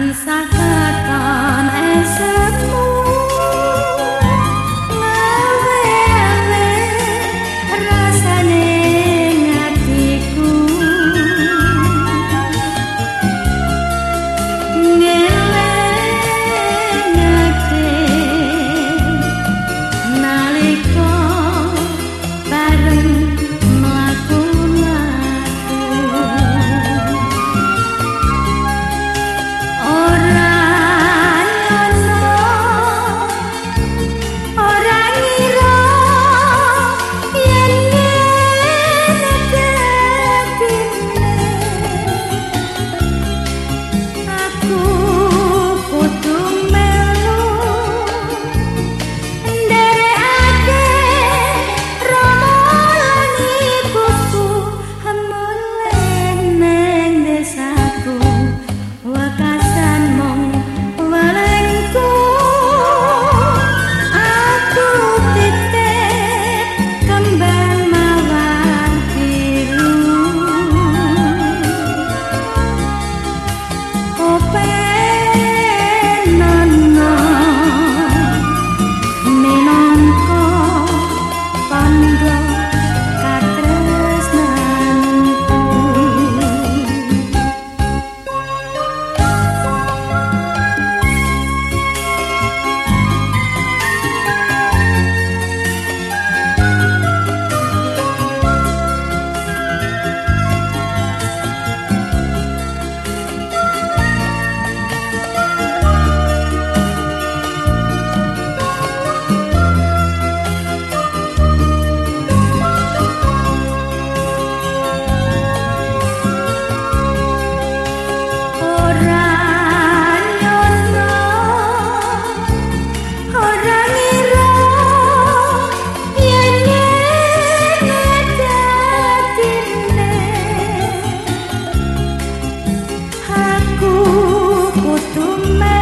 danza. tu me